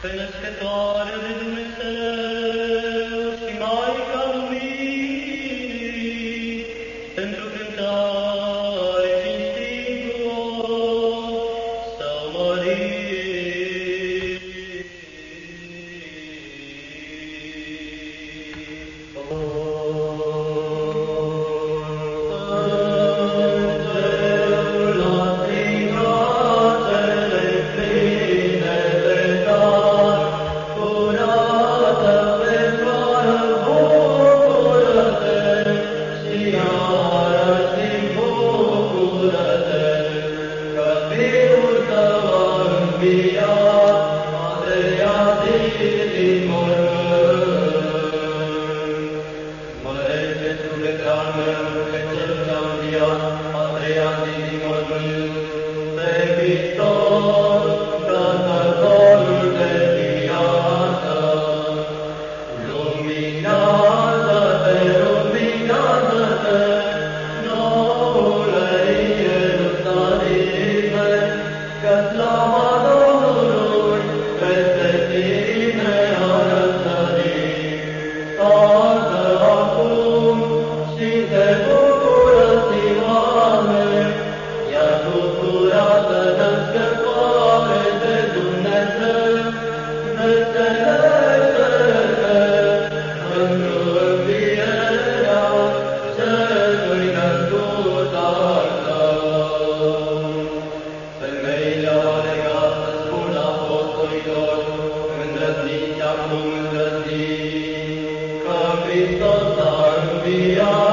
pe născătoare de Biz dostlar bir